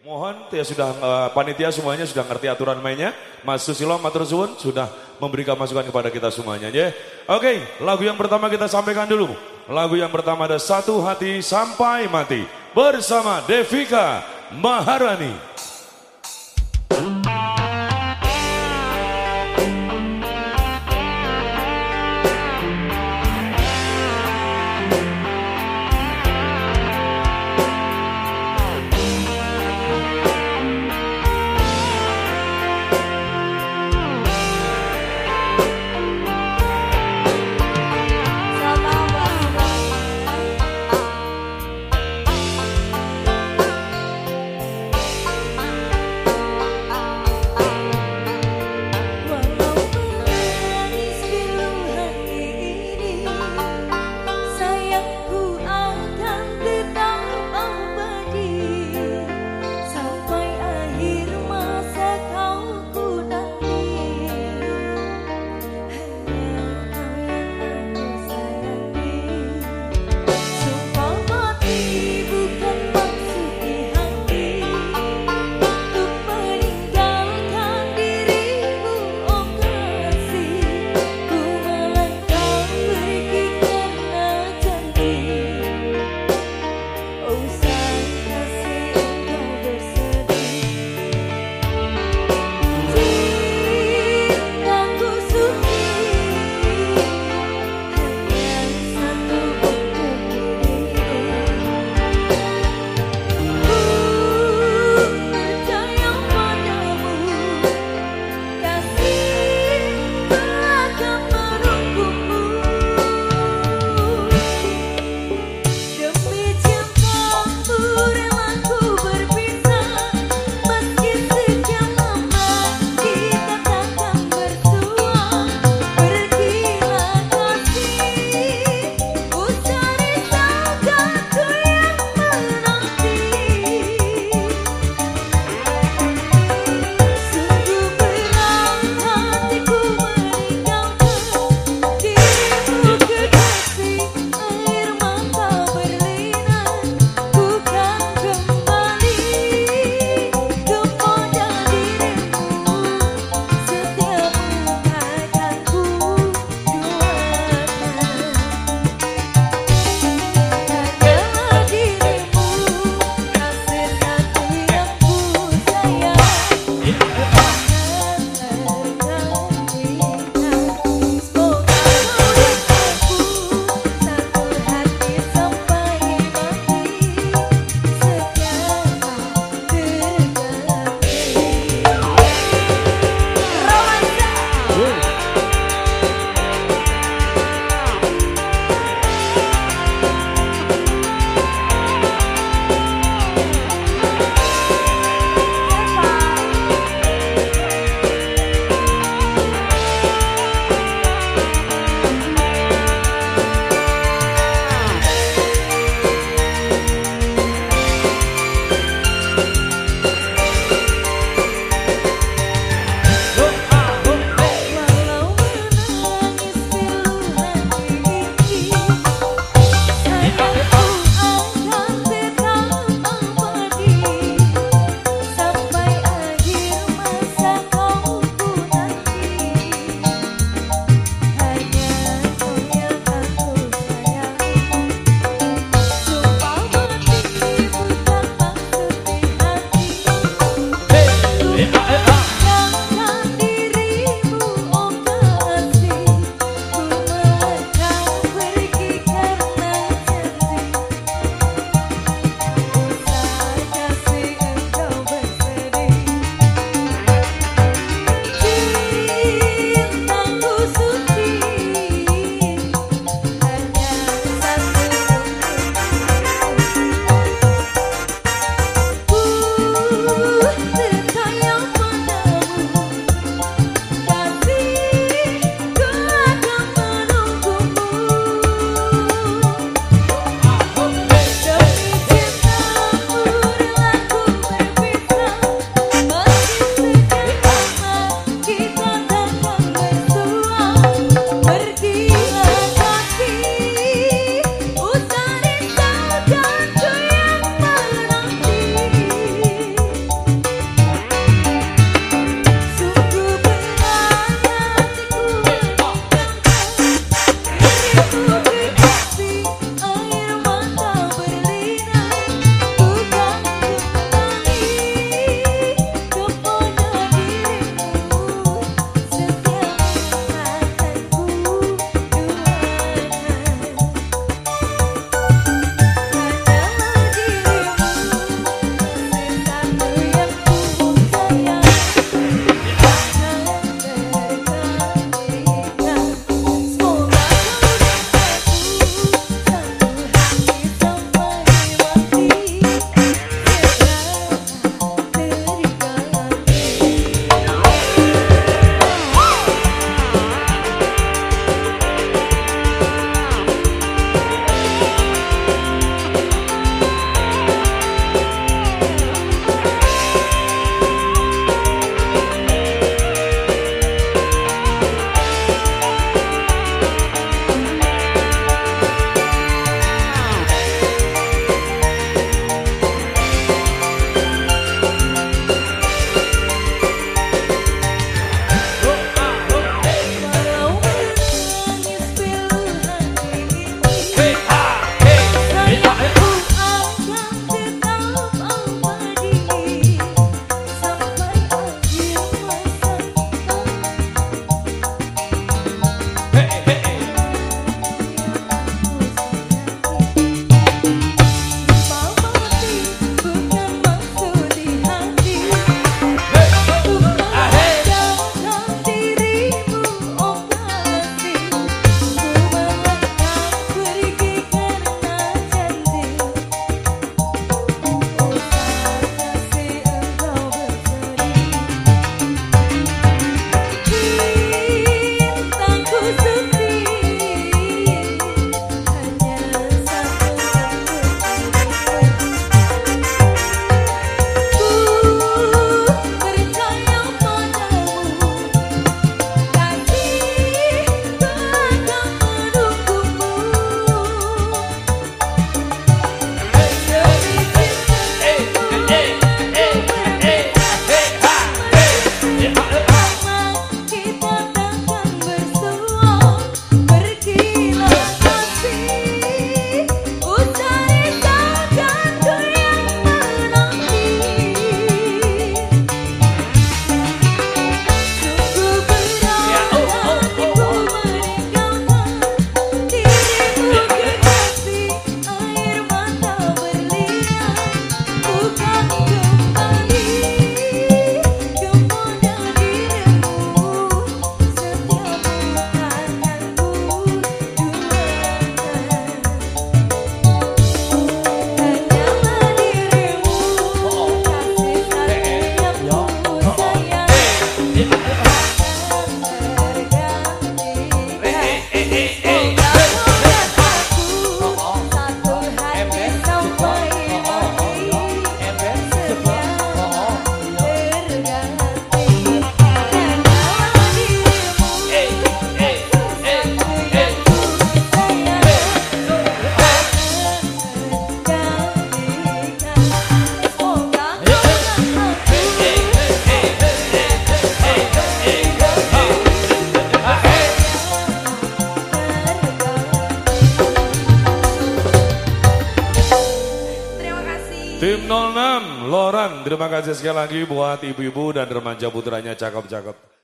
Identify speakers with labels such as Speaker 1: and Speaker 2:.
Speaker 1: Mohon ya sudah uh, panitia semuanya sudah ngerti aturan mainnya. Mas Susilo Matur Suwun sudah memberikan masukan kepada kita semuanya ya. Oke, lagu yang pertama kita sampaikan dulu. Lagu yang pertama ada Satu Hati Sampai Mati bersama Devika Maharani. Terima kasih sekali lagi buat ibu-ibu dan remaja putranya cakep-cakep.